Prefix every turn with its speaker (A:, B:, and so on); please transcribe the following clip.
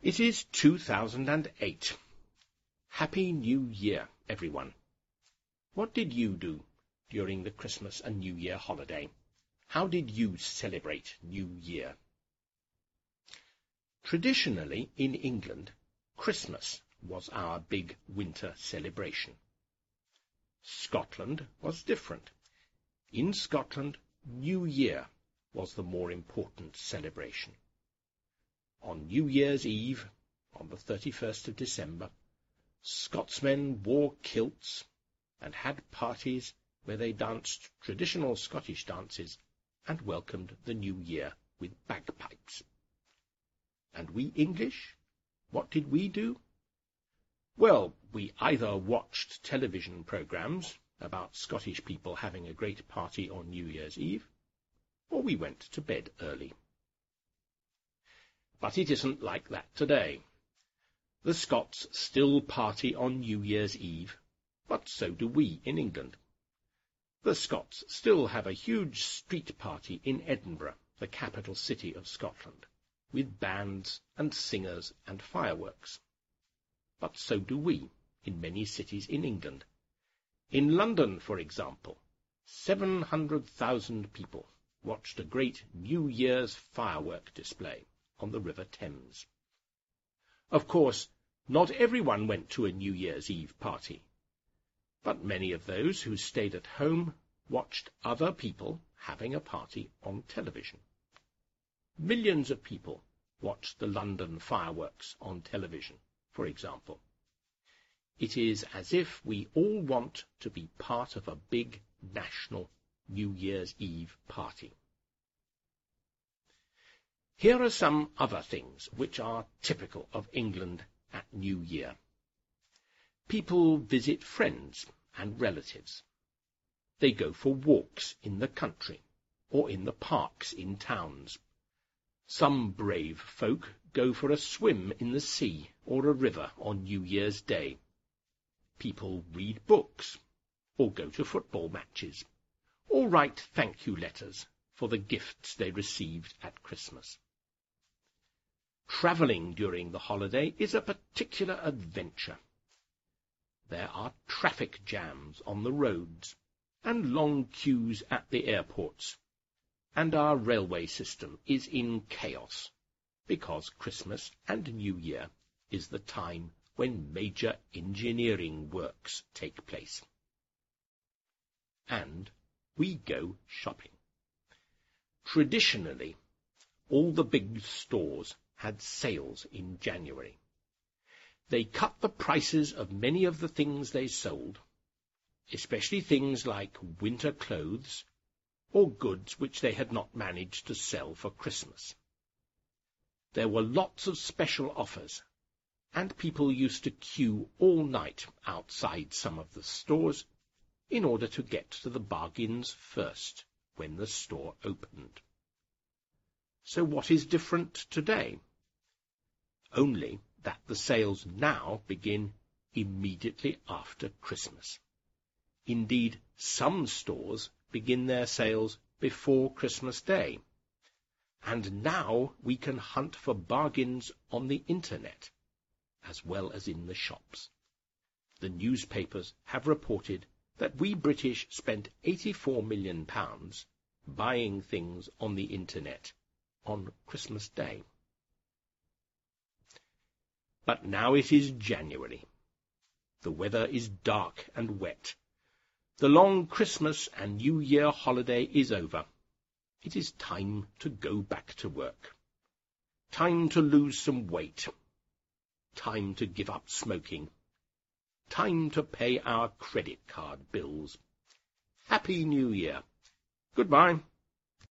A: It is 2008. Happy New Year, everyone. What did you do during the Christmas and New Year holiday? How did you celebrate New Year? Traditionally, in England, Christmas was our big winter celebration. Scotland was different. In Scotland, New Year was the more important celebration. On New Year's Eve, on the 31st of December, Scotsmen wore kilts and had parties where they danced traditional Scottish dances and welcomed the new year with bagpipes. And we English, what did we do? Well, we either watched television programmes about Scottish people having a great party on New Year's Eve, or we went to bed early. But it isn't like that today. The Scots still party on New Year's Eve, but so do we in England. The Scots still have a huge street party in Edinburgh, the capital city of Scotland, with bands and singers and fireworks. But so do we in many cities in England. In London, for example, 700,000 people watched a great New Year's firework display on the River Thames. Of course, not everyone went to a New Year's Eve party, but many of those who stayed at home watched other people having a party on television. Millions of people watched the London fireworks on television, for example. It is as if we all want to be part of a big national New Year's Eve party. Here are some other things which are typical of England at New Year. People visit friends and relatives. They go for walks in the country or in the parks in towns. Some brave folk go for a swim in the sea or a river on New Year's Day. People read books, or go to football matches, or write thank you letters for the gifts they received at Christmas. Travelling during the holiday is a particular adventure. There are traffic jams on the roads, and long queues at the airports, and our railway system is in chaos, because Christmas and New Year is the time when major engineering works take place. And we go shopping. Traditionally, all the big stores had sales in January. They cut the prices of many of the things they sold, especially things like winter clothes or goods which they had not managed to sell for Christmas. There were lots of special offers, and people used to queue all night outside some of the stores in order to get to the bargains first when the store opened. So what is different today? Only that the sales now begin immediately after Christmas. Indeed, some stores begin their sales before Christmas Day. And now we can hunt for bargains on the Internet, as well as in the shops. The newspapers have reported that we British spent £84 million buying things on the Internet on Christmas Day. But now it is January. The weather is dark and wet. The long Christmas and New Year holiday is over. It is time to go back to work. Time to lose some weight. Time to give up smoking. Time to pay our credit card bills. Happy New Year. Goodbye.